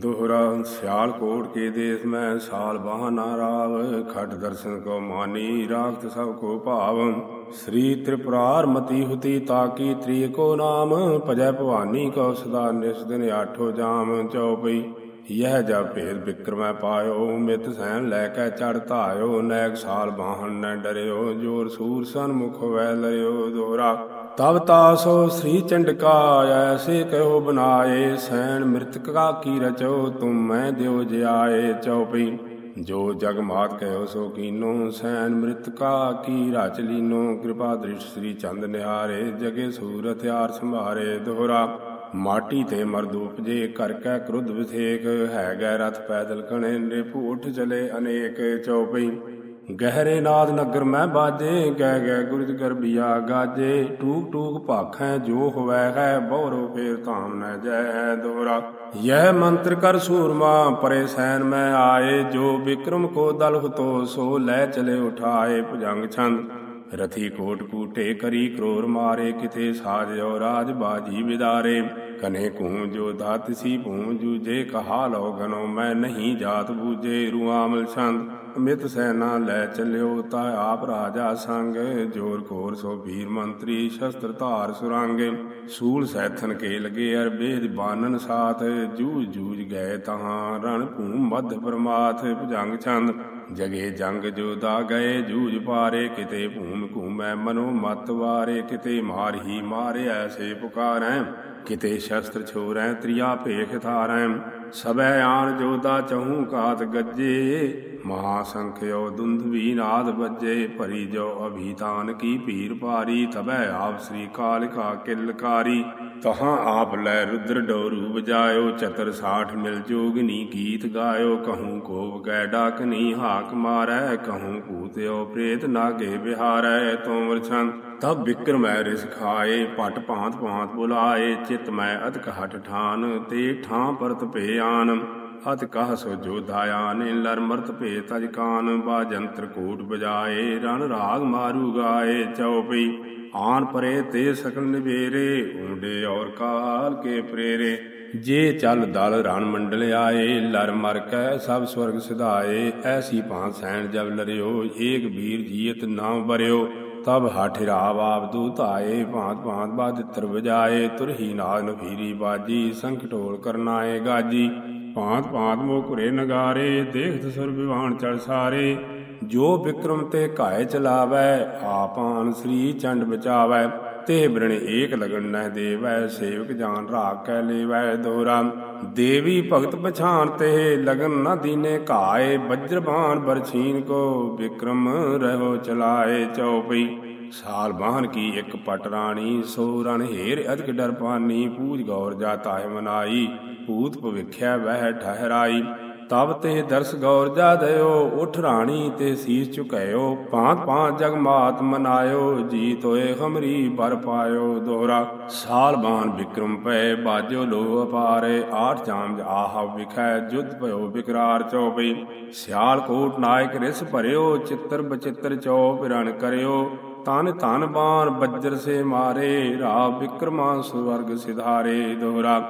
ਦੋਹਰਾ ਸਿਆਲ ਕੋਟ ਕੇ ਦੇਸ ਮੈਂ ਸਾਲ ਬਾਹਨਾ ਰਾਵ ਖਟ ਦਰਸ਼ਨ ਕੋ ਮਾਨੀ, ਰਾਖਤ ਸਭ ਕੋ ਭਾਵ। ਸ੍ਰੀ ਤ੍ਰਿਪੁਰਾਰ ਮਤੀ ਹੁਤੀ ਤਾਕੀ ਤ੍ਰੀ ਕੋ ਨਾਮ, ਭਜੈ ਭਵਾਨੀ ਕੋ ਸਦਾ ਨਿਸ ਦਿਨ ਆਠੋ ਜਾਮ ਚਉਪਈ। ਯਹ ਜਾ ਭੇਦ ਬਿਕਰਮੈ ਪਾਇਓ, ਮਿਤ ਸੈਨ ਲੈ ਕੇ ਚੜ ਧਾਇਓ। ਨੈਕ ਸਾਲ ਬਾਹਨ ਨ ਡਰਿਓ, ਜੋਰ ਸੂਰ ਸਨਮੁਖ ਵੈ ਲਰਿਓ ਦੋਹਰਾ ਤਬ ਤਾਸੋ ਸ੍ਰੀ ਚੰਡਕਾ ਐਸੇ ਕਹਿਓ ਬਨਾਏ, ਸੈਣ ਮ੍ਰਿਤਕਾ ਕੀ ਰਚੋ, ਤੁਮ ਮੈਂ ਦਿਓ ਜਿਆਏ ਚਉਪਈ। ਜੋ ਜਗ ਮਾਤ ਕਹਿਓ ਸੋ ਕੀਨੋ ਸੈਨ ਮ੍ਰਿਤਕਾ ਕੀ ਰਚ ਲੀਨੋ, ਕਿਰਪਾ ਦ੍ਰਿਸ਼ ਸ੍ਰੀ ਚੰਦ ਨਿਹਾਰੇ, ਜਗੇ ਸੂਰ ਹਥਿਆਰ ਸੰਭਾਰੇ ਦੋਹਰਾ। ਮਾਟੀ ਤੇ ਮਰਦੂਪ ਜੇ ਕਰ ਕੈ ਕ੍ਰੁੱਧ ਵਿਥੇਕ ਹੈ ਗੈ ਰਥ ਪੈਦਲ ਕਣੇ ਨੇਪੂ ਉੱਠ ਚਲੇ ਅਨੇਕ ਚਉਪਈ। ਗਹਿਰੇ ਨਾਦ ਨਗਰ ਮੈਂ ਬਾਜੇ, ਗਹਿ ਗਹਿ ਗੁਰਜ ਗਰਬੀਆ ਗਾਜੇ। ਟੂਕ ਟੂਕ ਭਾਖੈ ਜੋ ਹੋਵੈ ਹੈ, ਬਹੁਰੋ ਫੇਰ ਧਾਮ ਨੈ ਜੈ ਹੈ ਦੋਰਾ ਯਹ ਮੰਤਰ ਕਰ ਸੂਰਮਾ, ਪਰੇ ਸੈਨ ਮੈਂ ਆਏ। ਜੋ ਵਿਕਰਮ ਕੋ ਦਲ ਹੁਤੋ ਸੋ ਲੈ ਚਲੇ ਉਠਾਏ ਭੁਜੰਗ ਛੰਦ। ਰਥੀ ਕੋਟ ਕੂਟੇ ਕਰੀ ਕਰੋਰ ਮਾਰੇ ਕਿਤੇ ਸਾਜਿਓ ਰਾਜ ਬਾਜੀ ਵਿਦਾਰੇ। ਕਨੇ ਕੂ ਜੋ ਦਾਤ ਸੀ ਭੂਮ ਜੂਜੇ ਕਹਾ ਲੋ ਗਨੋ ਮੈਂ ਨਹੀਂ ਜਾਤ ਬੂਜੇ ਰੂਆਮਲ ਛੰਦ ਅਮਿਤ ਸੈਨਾ ਲੈ ਚੱਲਿਓ ਤਾ ਆਪ ਰਾਜਾ ਸੰਗ। ਜੋਰ ਕੋਰ ਸੋ ਵੀਰ ਮੰਤਰੀ ਸ਼ਸਤਰ ਧਾਰ ਸੁਰਾਂਗੇ। ਸੂਲ ਸੈਥਨ ਕੇ ਲਗੇ ਅਰਬੇਦ ਬਾਨਨ ਸਾਥ। ਜੂਝ ਜੂਝ ਗਏ ਤਹਾਂ ਰਣ ਭੂ ਮਧ ਪਰਮਾਥ ਭੁਜੰਗ ਛੰਦ। ਜਗੇ ਜੰਗ ਜੋਦਾ ਗਏ, ਜੂਝ ਪਾਰੇ ਕਿਤੇ ਭੂਮ ਘੂਮੈ ਮਨੋ ਮਤ ਵਾਰੇ, ਕਿਤੇ ਮਾਰ ਹੀ ਮਾਰੇ ਐਸੇ ਪੁਕਾਰੈ, ਕਿਤੇ ਸ਼ਸਤਰ ਛੋਰੈ, ਤ੍ਰਿਆ ਭੇਖ ਥਾਰੈ ਸਬੈ ਆਣ ਜੋਦਾ ਚਹੂ ਕਾਤ ਗੱਜੇ ਮਹਾ ਸੰਖਿਓ ਦੁੰਦਵੀ ਨਾਦ ਬੱਜੇ ਭਰੀ ਜੋ ਅਭੀਤਾਨ ਕੀ ਭੀਰ ਪਾਰੀ ਤਬੈ ਆਪ ਸ੍ਰੀ ਕਾਲਿਕਾ ਕਿਲਕਾਰੀ ਤਹਾਂ ਆਪ ਲੈ ਰੁਦਰ ਡੋਰੂ ਬਜਾਇਓ ਚਤਰ ਸਾਠ ਮਿਲ ਜੋਗਨੀ ਗੀਤ ਗਾਇਓ, ਕਹੂੰ ਕੋਪ ਗੈ ਡਾਕਨੀ ਹਾਕ ਮਾਰੈ, ਕਹੂੰ ਭੂਤਿਓ ਪ੍ਰੇਤ ਨਾਗੇ ਬਿਹਾਰੈ ਤੋਮਰ ਛੰਦ ਤਬ ਵਿਕਰਮੈ ਰਿਸ ਖਾਏ, ਪਟ ਭਾਂਤ ਭਾਂਤ ਬੁਲਾਏ, ਚਿਤ ਮੈਂ ਅਤਕ ਹਟ ਠਾਨ, ਤੇ ਠਾਂ ਪਰਤ ਭੇ ਆਨ। ਅਤ ਕਹ ਸੋ ਜੋਧਾਇਆਨੇ ਲਰ ਮਰਤ ਭੇ ਤਜ ਕਾਨ, ਬਾ ਜੰਤਰ ਕੋਟ ਬਜਾਏ ਰਣ ਰਾਗ ਮਾਰੂ ਗਾਏ ਚਉਪਈ ਆਨ ਪਰੇ ਤੇ ਸਕਲ ਨਿਵੇਰੇ, ਉਂਡੇ ਔਰ ਕਾਲ ਕੇ ਪ੍ਰੇਰੇ। ਜੇ ਚੱਲ ਦਲ ਰਣ ਮੰਡਲ ਆਏ, ਲਰ ਮਰ ਕੈ ਸਭ ਸਵਰਗ ਸਿਧਾਏ। ਐਸੀ ਭਾਂ ਸੈਣ ਜਬ ਲਰਿਓ, ਏਕ ਵੀਰ ਜੀਤ ਨਾਮ ਬਰਿਓ ਤਬ ਹਾਠਿਰਾਵ ਆਪ ਦੂਤ ਆਏ, ਭਾਂਤ ਭਾਂਤ ਬਾਦਿਤਰ ਵਜਾਏ। ਤੁਰਹੀ ਨਾਗ ਨਫੀਰੀ ਬਾਜੀ ਸੰਕਟੋਲ ਕਰਨਾਏ ਗਾਜੀ। ਭਾਂਤ ਭਾਂਤ ਮੋਕੁਰੇ ਨਗਾਰੇ ਦੇਖਤ ਸੁਰ ਵਿਵਾਨ ਚੜ ਸਾਰੇ। ਜੋ ਵਿਕਰਮ ਤੇ ਘਾਇ ਚਲਾਵੈ, ਆਪਾਨ ਸ੍ਰੀ ਚੰਡ ਬਚਾਵੈ। ਤੇ ਬ੍ਰਣ ਏਕ ਲਗਨ ਨਹਿ ਦੇਵੈ, ਸੇਵਕ ਜਾਨ ਰਾਖ ਕੈ ਲੇਵੈ ਦੋਰਾ। ਦੇਵੀ ਭਗਤ ਪਛਾਨ ਤੇ ਲਗਨ ਨ ਦੀਨੇ ਘਾਏ, ਬਜਰਬਾਨ ਬਰਛੀਨ ਕੋ ਵਿਕਰਮ ਰਹੋ ਚਲਾਏ ਚਉਪਈ। ਸਾਲ ਬਾਹਨ ਕੀ ਇੱਕ ਪਟ ਰਾਣੀ, ਸੋ ਰਣ ਹੇਰ ਅਧਿਕ ਡਰ ਪਾਨੀ, ਪੂਜ ਗੌਰ ਜਾਤਾ ਹੈ ਮਨਾਈ, ਭੂਤ ਭਵਿਖਿਆ ਵਹਿ ਠਹਿਰਾਈ। ਤਬ ਤੇ ਦਰਸ ਗੌਰ ਜਾ ਦਇਓ ਉਠ ਰਾਣੀ ਤੇ ਸੀਸ ਝੁਕਾਇਓ, ਭਾਂਤ ਭਾਂਤ ਜਗ ਮਾਤ ਮਨਾਇਓ, ਜੀਤ ਹੋਏ ਹਮਰੀ ਬਰ ਪਾਇਓ ਦੋਹਰਾ ਸਾਲਬਾਨ ਵਿਕਰਮ ਪਏ ਬਾਜੋ ਲੋ ਅਪਾਰੇ, ਆਠ ਜਾਮ ਆਹ ਵਿਖੈ ਜੁਦ ਭਇਓ ਵਿਕਰਾਰ ਚਉਪਈ ਸਿਆਲ ਕੋਟ ਨਾਇਕ ਰਿਸ ਭਰਿਓ, ਚਿੱਤਰ ਬਚਿੱਤਰ ਚੌਪ ਰਣ ਕਰਿਓ। ਤਨ ਧਨ ਬਾਣ ਬੱਜਰ ਸੇ ਮਾਰੇ ਰਾ ਬਿਕਰਮਾ ਸੁਵਰਗ ਸਿਧਾਰੇ, ਦੋਹਰਾ।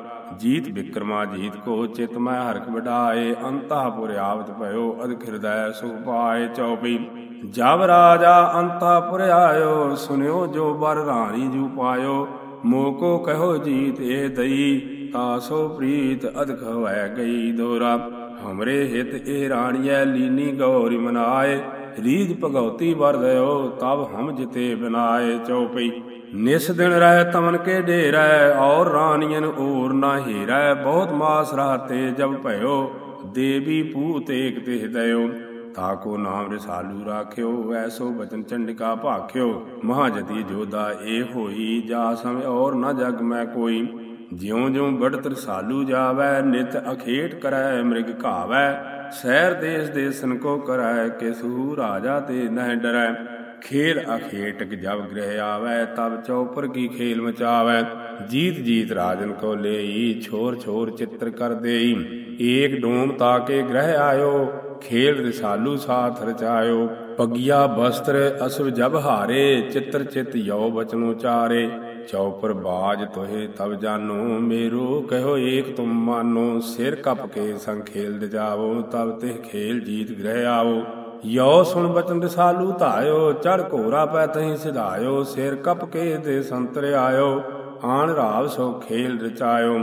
ਜੀਤ ਵਿਕਰਮਾ ਜੀਤ ਕੋ ਚਿਤ ਮੈਂ ਹਰਖ ਵਡਾਏ ਅੰਤਾਪੁਰ ਆਵਤ ਭਇਓ ਅਦਿਕ ਹਿਰਦੈ ਸੁਖ ਪਾਏ ਚਉਪਈ ਜਬ ਰਾਜਾ ਅੰਤਾਪੁਰ ਆਇਓ, ਸੁਨਿਓ ਜੋ ਬਰ ਰਾਣੀ ਜੂ ਪਾਇਓ। ਮੋਕੋ ਕਹੋ ਜੀਤ ਇਹ ਦਈ ਤਾਸੋ ਪ੍ਰੀਤ ਅਦਿਕ ਹੋਇ ਗਈ ਦੋਰਾ ਹਮਰੇ ਹਿਤ ਇਹ ਰਾਣੀਐ, ਲੀਨੀ ਗੌਰੀ ਮਨਾਏ। ਰੀਜ ਭਗਉਤੀ ਵਰ ਦਇਓ ਤਬ ਹਮ ਜਿਤੇ ਬਿਨਾਏ ਚਉਪਈ। ਨਿਸ ਦਿਨ ਰਹਿ ਤਮਨ ਕੇ ਢੇਰੈ, ਔਰ ਰਾਨੀਆਂ ਔਰ ਨਾ ਹੀਰੈ। ਬਹੁਤ ਮਾਸ ਰਹਤੇ ਜਬ ਭਇਓ, ਦੇਵੀ ਪੂਤ ਏਕ ਤੇ ਹਿਦਇਓ ਤਾਕੋ ਨਾਮ ਰਸਾਲੂ ਰਾਖਿਓ, ਐਸੋ ਬਚਨ ਚੰਡਿਕਾ ਭਾਖਿਓ। ਮਹਾਜਤੀ ਜੋਦਾ ਏ ਹੋਈ, ਜਾ ਸਮਿ ਔਰ ਨਾ ਜਗ ਮੈਂ ਕੋਈ। ਜਿਉ ਜਿਉ ਬੜਤ ਰਸਾਲੂ ਜਾਵੈ, ਨਿਤ ਅਖੇਟ ਕਰੈ, ਮ੍ਰਿਗ ਘਾਵੈ। ਸਹਿਰ ਦੇਸ ਦੇ ਕੋ ਕਰੈ ਕਿਸੂ ਰਾਜਾ ਤੇ ਨਹਿ ਡਰੈ। ਖੇਲ ਅਖੇਟਕ ਜਬ ਗ੍ਰਹਿ ਆਵੈ, ਤਬ ਚੌਪਰ ਕੀ ਖੇਲ ਮਚਾਵੈ। ਜੀਤ ਜੀਤ ਰਾਜਨ ਕੋ ਲੇਈ, ਛੋਰ ਛੋਰ ਚਿੱਤਰ ਕਰ ਦੇਈ। ਏਕ ਡੋਮ ਤਾਕੇ ਗ੍ਰਹਿ ਆਇਓ, ਖੇਲ ਰਸਾਲੂ ਸਾਥ ਰਚਾਇਓ। ਪਗਿਆ ਬਸਤਰ ਅਸਵ ਜਬ ਹਾਰੇ, ਚਿੱਤਰ ਚਿਤ ਯੋ ਬਚਨੋ ਚਾਰੇ। ਚੌਪਰ ਬਾਜ ਤੋਹੇ ਤਬ ਜਾਨੋ, ਮੇਰੋ ਕਹੋ ਏਕ ਤੁਮ ਮਾਨੋ। ਸਿਰ ਕਪ ਕੇ ਸੰਗ ਖੇਲ ਜਾਵੋ ਤਬ ਤੇ ਖੇਲ ਜੀਤ ਗ੍ਰਹਿ ਆਵੋ। ਯੋ ਸੁਣ ਬਚਨ ਰਸਾਲੂ ਧਾਇਓ ਚੜ ਘੋਰਾ ਪੈ ਤਹੀਂ ਸਿਧਾਇਓ। ਸਿਰ ਕਪ ਕੇ ਦੇ ਸੰਤਰ ਆਇਓ, ਆਣ ਰਾਵ ਸੋ ਖੇਲ ਰਚਾਇਓ।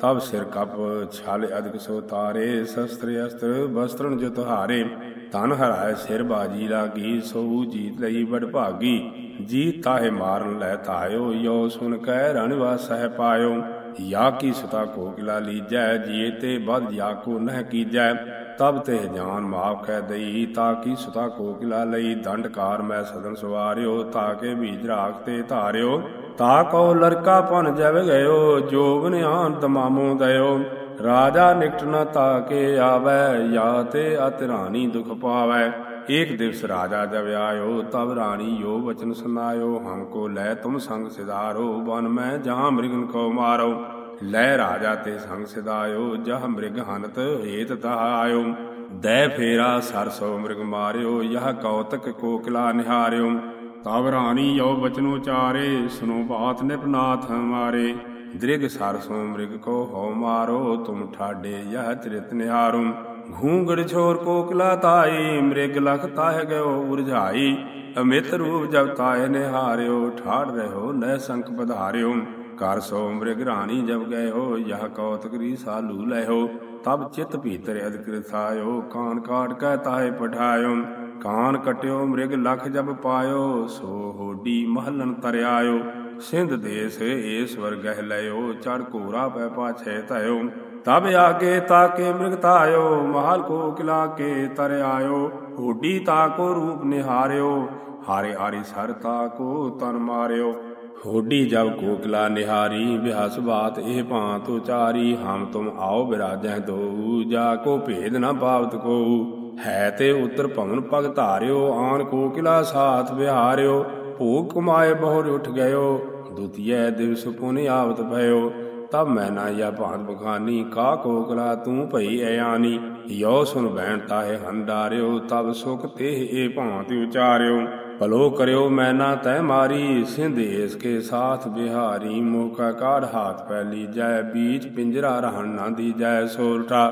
ਤਬ ਸਿਰ ਕਪ ਛਾਲ ਅਦਿਕ ਸੋ ਤਾਰੇ, ਸ਼ਸਤਰ ਅਸਤਰ, ਬਸਤਰਨ ਜੋ ਤੁਹਾਰੇ ਤਨ ਹਰਾਏ ਸਿਰ ਬਾਜੀ ਲਾਗੀ, ਸੋ ਜੀਤ ਲਈ ਬੜ ਭਾਗੀ। ਜੀਤ ਤਾਹੇ ਮਾਰਨ ਲੈ ਤਾਇਓ, ਯੋ ਸੁਨ ਕਹਿ ਰਣ ਵਾਸਹਿ ਪਾਇਓ। ਯਾ ਕੀ ਸੁਤਾ ਕੋ ਲੀਜੈ, ਜੀਏ ਤੇ ਬਦ ਯਾ ਕੋ ਨਹਿ ਕੀਜੈ। ਤਬ ਤੇ ਜਾਨ ਮਾਫ ਕਹਿ ਦਈ, ਤਾ ਕੀ ਸੁਤਾ ਕੋਕਿਲਾ ਲਈ। ਦੰਡਕਾਰ ਮੈਂ ਸਦਨ ਸਵਾਰਿਓ, ਤਾ ਕੇ ਬੀਜ ਰਾਖ ਤੇ ਧਾਰਿਓ। ਤਾ ਕੋ ਲੜਕਾ ਪਨ ਜਵ ਗਇਓ ਜੋਬਨ ਆਨ ਤਮਾਮੋ ਦਇਓ। ਰਾਜਾ ਨਿਕਟ ਨ ਤਾਕੇ ਆਵੈ, ਯਾ ਤੇ ਅਤ ਰਾਣੀ ਦੁਖ ਪਾਵੈ। ਏਕ ਦਿਵਸ ਰਾਜਾ ਜਬ ਆਇਓ ਤਬ ਰਾਣੀ ਯੋ ਵਚਨ ਸੁਨਾਇਓ ਹਮ ਕੋ ਲੈ ਤੁਮ ਸੰਗ ਸਿਧਾਰੋ, ਬਨ ਮੈਂ ਜਹਾਂ ਮ੍ਰਿਗਨ ਕੋ ਮਾਰੋ। ਲੈ ਰਾਜਾ ਤੇ ਸੰਗ ਸਿਧਾਇਓ, ਜਹ ਮ੍ਰਿਗ ਹਨਤ ਹੇਤ ਤਾ ਆਇਓ ਦੈ ਫੇਰਾ ਸਰਸੋ ਮ੍ਰਿਗ ਮਾਰਿਓ, ਯਹ ਕੌਤਕ ਕੋਕਿਲਾ ਨਿਹਾਰਿਓ। ਤਬ ਰਾਣੀ ਯੋ ਬਚਨ ਉਚਾਰੇ ਸੁਨੋ ਬਾਤ ਨਿਪਨਾਥ ਹਮਾਰੇ ਦ੍ਰਿਗ ਸਰਸੋ ਮ੍ਰਿਗ ਕੋ ਹੋ ਮਾਰੋ, ਤੁਮ ਠਾਡੇ ਯਹ ਚਰਿਤ ਨਿਹਾਰੋ। ਘੂੰਗੜ ਛੋਰ ਕੋਕਲਾ ਤਾਈ, ਮ੍ਰਿਗ ਲਖ ਤਾਹ ਗਇਓ ਉਰਝਾਈ। ਅਮਿਤ ਰੂਪ ਜਬ ਤਾਏ ਨਿਹਾਰਿਓ, ਠਾੜ ਰਹੋ ਨੈ ਸੰਕ ਪਧਾਰਿਓ। ਕਰ ਸੋ ਮ੍ਰਿਗ ਰਾਣੀ ਜਬ ਗਏ ਹੋ ਯਹ ਕੌਤਕ ਸਾਲੂ ਲੈਹੋ ਤਬ ਚਿਤ ਭੀਤਰ ਅਦਕ੍ਰਿਤ ਆਇਓ ਕਾਨ ਕਾਟ ਕਹਿ ਤਾਏ ਪਠਾਇਓ। ਕਾਨ ਕਟਿਓ ਮ੍ਰਿਗ ਲਖ ਜਬ ਪਾਇਓ, ਸੋ ਹੋਡੀ ਮਹਲਨ ਤਰਿਆਇਓ। ਸਿੰਧ ਦੇਸ ਏਸਵਰ ਗਹਿ ਲਿਓ ਚੜ ਘੋਰਾ ਪੈ ਪਾਛੇ ਧਇਓ। ਤਬ ਆਗੇ ਤਾਕੇ ਮ੍ਰਿਗ ਤਾਇਓ ਮਹਲ ਕੋ ਕਿਲਾ ਕੇ ਤਰ ਆਇਓ। ਹੋਡੀ ਤਾਕੋ ਰੂਪ ਨਿਹਾਰਿਓ, ਹਾਰੇ ਹਾਰੀ ਸਰ ਤਾ ਕੋ ਤਨ ਮਾਰਿਓ। ਹੋਡੀ ਜਬ ਕੋਕਲਾ ਨਿਹਾਰੀ ਬਿਹਸ ਬਾਤ ਇਹ ਭਾਂਤ ਉਚਾਰੀ। ਹਮ ਤੁਮ ਆਓ ਬਿਰਾਜੈ ਦੋ, ਜਾ ਕੋ ਭੇਦ ਨਾ ਪਾਵਤ ਕੋ। ਹੈ ਤੇ ਉਤਰ ਭਵਨ ਭਗਤਾਰਿਓ ਧਾਰਿਓ ਆਨ ਕੋਕਿਲਾ ਸਾਥ ਵਿਹਾਰਿਓ ਭੋਗ ਕਮਾਏ ਬਹੁਰ ਉਠ ਗਇਓ ਦੁਤੀਏ ਦਿਵਸ ਪੁਨ ਆਵਤ ਭਇਓ, ਤਬ ਮੈਂ ਨਾ ਯਾ ਭਾਂਤ ਬਖਾਨੀ, ਕਾ ਕੋਕਲਾ ਤੂੰ ਭਈ ਐਆਨੀ ਯੋ ਸੁਨ ਬੈਣ ਤਾਹੇ ਹੰਡਾਰਿਓ, ਤਬ ਸੁਖ ਤੇ ਏ ਭਾਂਤ ਉਚਾਰਿਓ। ਭਲੋ ਕਰਿਓ ਮੈਂ ਨਾ ਤੈ ਮਾਰੀ ਸਿੰਧੇਸ ਕੇ ਸਾਥ ਬਿਹਾਰੀ ਮੋਕਾ ਕਾੜ ਹਾਥ ਪੈ ਲੀਜੈ ਬੀਚ ਪਿੰਜਰਾ ਰਹਿਣ ਨਾ ਦੀਜੈ ਸੋਰਠਾ।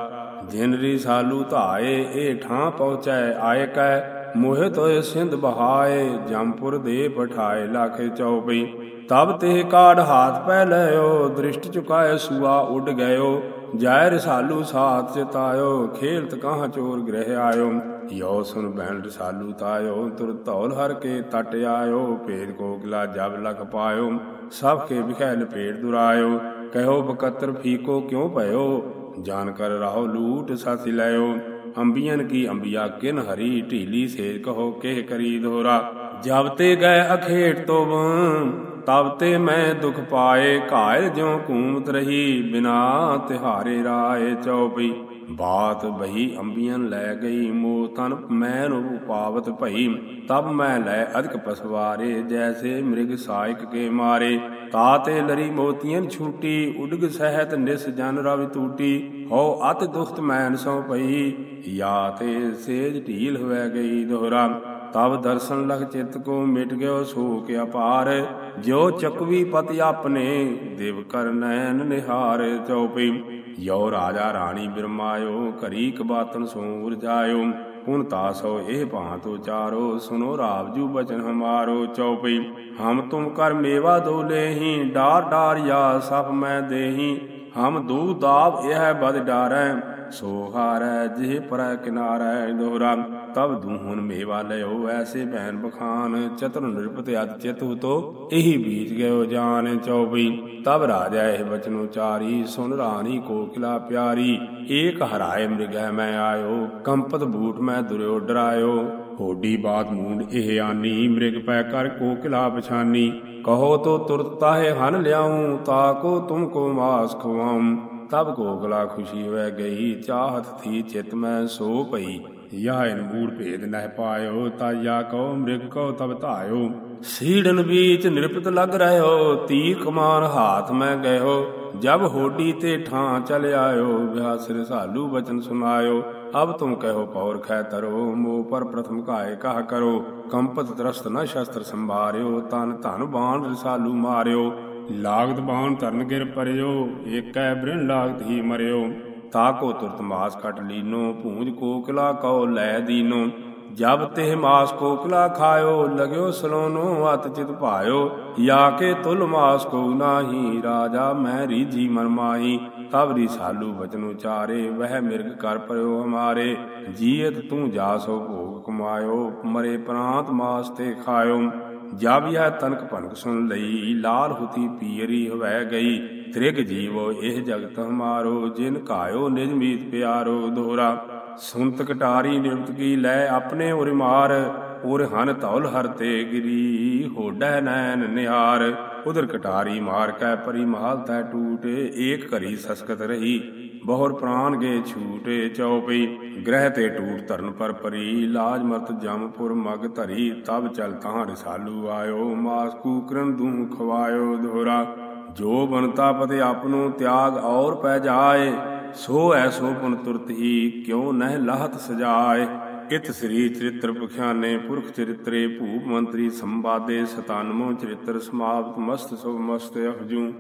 ਜਿਨ ਰੀ ਸਾਲੂ ਧਾਏ ਏ ਠਾਂ ਪਹੁੰਚੈ, ਆਏ ਕੈ ਮੋਹਿ ਤੋਏ ਸਿੰਧ ਬਹਾਏ ਜੰਪੁਰ ਦੇ ਪਠਾਏ ਲਾਖੇ ਚੌਪਈ ਤਬ ਤੇ ਕਾੜ ਹਾਥ ਪੈ ਲਿਓ ਦ੍ਰਿਸ਼ਟ ਚੁਕਾਏ ਸੂਆ ਉੱਡ ਗਇਓ। ਜੈ ਰਸਾਲੂ ਸਾਥ ਚਿਤਾਇਓ ਖੇਲਤ ਕਾਹ ਚੋਰ ਗ੍ਰਹਿ ਆਇਓ। ਯੋ ਸੁਨ ਬਹਿਣ ਰਸਾਲੂ ਤਾਇਓ, ਤੁਰ ਧੌਲ ਹਰ ਕੇ ਤਟ ਆਇਓ, ਭੇਦ ਕੋਕਲਾ ਜਬ ਲਖ ਪਾਇਓ। ਸਭ ਕੇ ਵਿਖੈ ਲਪੇਟ ਦੁਰਾਇਓ ਕਹਿਓ ਬਕਤਰ ਫੀਕੋ ਕਿਉ ਭਇਓ? ਜਾਨ ਕਰ ਰਾਹੋ ਲੂਟ ਸਾਥੀ ਲਿਓ ਅੰਬੀਆਂ ਕੀ ਅੰਬੀਆ ਕਿਨ ਹਰੀ ਢੀਲੀ ਸੇਜ ਕਹੋ ਕਿਹ ਕਰੀ ਦੋਰਾ। ਜਬ ਤੇ ਗਏ ਅਖੇੜ ਤੋਂ ਤਬ ਤੇ ਮੈਂ ਦੁਖ ਪਾਏ, ਘਾਇਲ ਜਿਉ ਕੂਮਤ ਰਹੀ, ਬਿਨਾ ਤਿਹਾਰੇ ਰਾਏ ਚਉਪਈ। ਬਾਤ ਬਹੀ ਅੰਬੀਆਂ ਲੈ ਗਈ ਮੋ ਤਨ ਮੈਂ ਨੂੰ ਪਾਵਤ ਭਈ, ਤਬ ਮੈਂ ਲੈ ਅਧਿਕ ਪਸਵਾਰੇ, ਜੈਸੇ ਮ੍ਰਿਗ ਸਾਇਕ ਕੇ ਮਾਰੇ। ਤਾਤੇ ਲਰੀ ਮੋਤੀਆਂ ਛੂਟੀ, ਉਡਗ ਸਹਿਤ ਨਿਸ ਜਨ ਰਵ ਟੂਟੀ ਹੋ ਅਤ ਦੁਖਤ ਮੈਨ ਸੋ ਪਈ ਯਾ ਤੇ ਸੇਜ ਢੀਲ ਹੋਇ ਗਈ ਦੋਹਰਾ। ਤਬ ਦਰਸ਼ਨ ਲਖ ਚਿਤ ਕੋ ਮਿਟ ਗਿਓ ਸੋਕ ਅਪਾਰ, ਜਿਉ ਚਕਵੀ ਪਤਿ ਆਪਨੇ ਦੇਵ ਕਰ ਨੈਣ ਨਿਹਾਰ ਚਉਪਈ ਯੋ ਰਾਜਾ ਰਾਣੀ ਬਿਰਮਾਇਓ, ਘਰੀ ਕਬਾਤਨ ਸੂਰ ਜਾਇਓ। ਪੁਨ ਤਾਸੋ ਇਹ ਭਾਂਤ ਉਚਾਰੋ ਸੁਨੋ ਰਾਵਜੂ ਬਚਨ ਹਮਾਰੋ ਚਉਪਈ ਹਮ ਤੁਮ ਕਰ ਮੇਵਾ ਦੋ ਲੇਹੀ ਡਾਰ ਡਾਰ ਯਾ ਸਭ ਮੈਂ ਦੇਹੀ। ਹਮ ਦੂ ਦਾਵ ਇਹ ਬਦ ਡਾਰੈ, ਸੋ ਹਾਰੈ ਜਿਹ ਪਰ ਕਿਨਾਰੈ ਦੋਹਰਾ। ਤਬ ਦੂਹਨ ਮੇਵਾ ਲਿਓ, ਐਸੇ ਭੈਣ ਬਖਾਨ, ਚਤੁਰ ਨਿਰਪਤ ਅਦ ਚਿਤੁ ਤੋ ਇਹੀ ਬੀਜ ਗਇਓ ਜਾਨ ਚੌਬੀ ਤਬ ਰਾਜਾ ਇਹ ਬਚਨ ਉਚਾਰੀ ਸੁਨ ਰਾਣੀ ਕੋਕਿਲਾ ਪਿਆਰੀ। ਏਕ ਹਰਾਏ ਮ੍ਰਿਗੈ ਮੈਂ ਆਇਓ, ਕੰਪਤ ਬੂਟ ਮੈਂ ਦੁਰਿਓ ਡਰਾਇਓ। ਹੋਡੀ ਬਾਤ ਮੂੰਡ ਇਹ ਆਨੀ, ਮ੍ਰਿਗ ਪੈ ਕਰ ਕੋਕਿਲਾ ਪਛਾਨੀ। ਕਹੋ ਤੋ ਤੁਰਤ ਤਾਹੇ ਹਨ ਲਿਆਉ ਤਾਕੋ ਤੁਮ ਕੋ ਮਾਸ ਖਵਾਉ। ਤਬ ਕੋਕਲਾ ਖੁਸ਼ੀ ਹੋਇ ਗਈ, ਚਾਹਤ ਥੀ ਚਿਤ ਮੈਂ ਸੋ ਪਈ। ਯਾ ਇਨ ਮੂੜ ਭੇਦ ਨਹਿ ਪਾਇਓ ਤਾ ਯਾ ਕਉ, ਮ੍ਰਿਗ ਕਉ, ਤਬ ਧਾਇਓ। ਸੀੜਨ ਵਿੱਚ ਨਿਰਪਤ ਲੱਗ ਰਹਿਓ ਤੀਰ ਕਮਾਨ ਹਾਥ ਮੈਂ ਗਇਓ ਜਬ ਹੋਡੀ ਤੇ ਠਾਂ ਚਲ ਆਇਓ ਬਿਆਸ ਰਸਾਲੂ ਬਚਨ ਸੁਨਾਇਓ। ਅਬ ਤੁਮ ਕਹੋ ਪੌਰ ਖੈ ਤਰੋ ਮੋ ਪਰ ਪ੍ਰਥਮ ਕਾਏ ਕਹ ਕਰੋ। ਕੰਪਤ ਤਰਸਤ ਨ ਸ਼ਸਤਰ ਸੰਭਾਰਿਓ, ਤਨ ਧਨ ਬਾਣ ਰਸਾਲੂ ਮਾਰਿਓ। ਲਾਗਤ ਬਾਣ ਤਰਨ ਗਿਰ ਪਰਿਓ, ਏਕੈ ਬ੍ਰਿਣ ਲਾਗਤ ਹੀ ਮਰਿਓ। ਤਾਕੋ ਤੁਰਤ ਮਾਸ ਕਟ ਲੀਨੋ ਪੂੰਜ ਕੋਕਲਾ ਕਉ ਲੈ ਦੀਨੋ। ਜਬ ਤੇ ਮਾਸ ਕੋਕਲਾ ਖਾਇਓ, ਲਗਿਓ ਸਲੋਨੋ, ਅਤ ਚਿਤ ਭਾਇਓ। ਯਾ ਕੇ ਤੁਲ ਮਾਸ ਕੋ ਨਾਹੀ, ਰਾਜਾ ਮੈਂ ਰੀਜੀ ਮਨ ਮਾਹੀ। ਤਬ ਰਿਸਾਲੂ ਬਚਨ ਉਚਾਰੇ ਵਹਿ ਮਿਰਗ ਕਰ ਪਰਿਓ ਹਮਾਰੇ। ਜੀਤ ਤੂੰ ਜਾਸੋ ਭੋਗ ਕਮਾਇਓ, ਮਰੇ ਪ੍ਰਾਂਤ ਮਾਸ ਤੇ ਖਾਇਓ। ਜਬ ਇਹ ਤਨਕ ਭਨਕ ਸੁਣ ਲਈ, ਲਾਲ ਹੁਤੀ ਪੀਰੀ ਹਵੈ ਗਈ। ਤ੍ਰਿਗ ਜੀਵੋ ਇਹ ਜਗਤ ਹਮਾਰੋ ਜਿਨ ਕਾਇਓ ਨਿਜ ਮੀਤ ਪਿਆਰੋ। ਦੋਹਰਾ ਸੁਨਤ ਕਟਾਰੀ ਨਿਰਮਤ ਕੀ ਲੈ ਆਪਣੇ ਉਰ ਮਾਰ, ਉਰ ਹਨ ਧੌਲ ਹਰਤੇ ਗਿਰੀ, ਹੋਡੈ ਨੈਣ ਨਿਹਾਰ। ਉਧਰ ਕਟਾਰੀ ਮਾਰ ਕੈ ਪਰੀ ਮਹਾਲ ਤੈ ਟੂਟ, ਏਕ ਘਰੀ ਸਸਕਤ ਰਹੀ, ਬਹੁਰ ਪ੍ਰਾਨ ਗੇ ਛੂਟੇ ਚਉਪਈ। ਗ੍ਰਹਿ ਤੇ ਟੂਟ ਧਰਨ ਪਰ ਪਰੀ, ਲਾਜ ਮਰਤ ਜਮਪੁਰ ਮਗ ਧਰੀ, ਤਬ ਚਲ ਤਾਂ ਰਸਾਲੂ ਆਇਓ ਮਾਸਕੂ ਕਰਨ ਦੂ ਖਵਾਇਓ। ਦੋਹਰਾ ਜੋ ਬਨਤਾ ਪਤੇ ਆਪਨੋ ਤਿਆਗ ਔਰ ਪੈ ਜਾਏ, ਸੋ ਐਸੋ ਪੁਨ ਤੁਰਤ ਹੀ ਕਿਉ ਨਹਿ ਲਹਤ ਸਜਾਏ? ਇਤ ਸ੍ਰੀ ਚਰਿਤ੍ਰ ਪਖਿਆਨੇ, ਪੁਰਖ ਚਰਿਤਰੇ, ਭੂਪ ਮੰਤਰੀ, ਸੰਵਾਦੇ, ਸਤਾਨਮੋ ਚਰਿਤ੍ਰ, ਸਮਾਪਤ ਮਸਤ ਸੁਭ ਮਸਤ ਅਖਜੂ